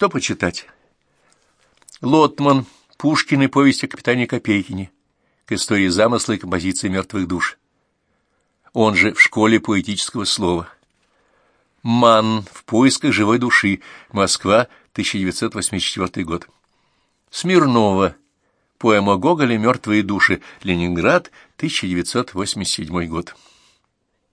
Что почитать? Лотман, Пушкин и повесть о капитане Копейкине, к истории замысла и композиции мертвых душ. Он же в школе поэтического слова. Ман в поисках живой души. Москва, 1984 год. Смирнова. Поэма Гоголя «Мертвые души». Ленинград, 1987 год.